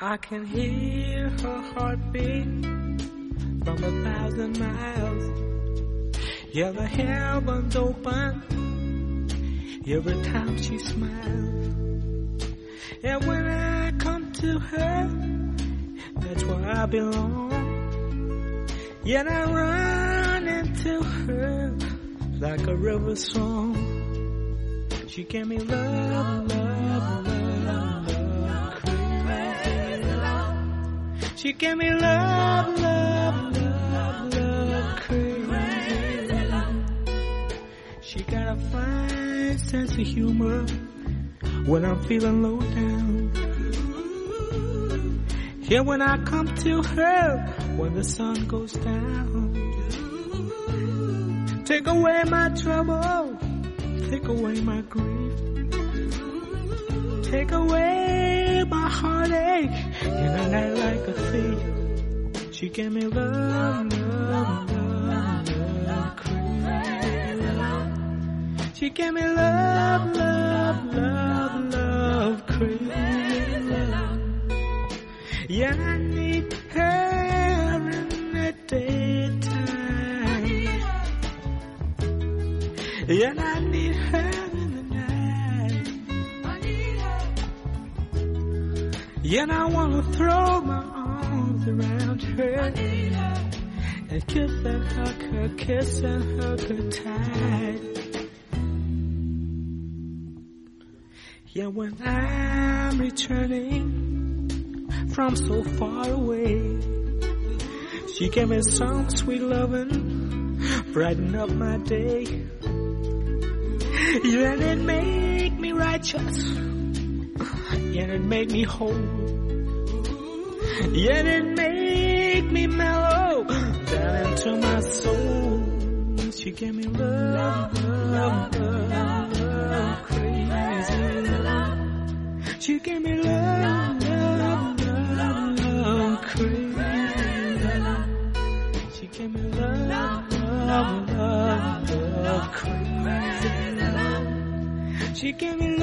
I can hear her heartbeat from a thousand miles. Yeah, the heavens open every time she smiles. And when I come to her, that's where I belong. Yet I run into her like a river song. She gave me love, love, love, She gave me love, love, love, love, crazy. She got a fine sense of humor when I'm feeling low down. Yeah, when I come to her when the sun goes down. Take away my trouble, take away my grief. Take away She gave me love, love, love, love, crazy. She gave me love, love, love, love, crazy. Yeah, I need her in the daytime. Yeah, I need her in the night. Yeah, I wanna throw my arms around her and kiss and hug her, kiss and hug her tight. Yeah, when I'm returning from so far away, she gave me some sweet loving, brighten up my day. Yeah, and it make me righteous, yeah, and it make me whole. And it make me mellow down into my soul. She gave me love, love, love, love, crazy love. She gave me love, love, love, love, crazy love. She gave me love, love, love, love, crazy love. She gave me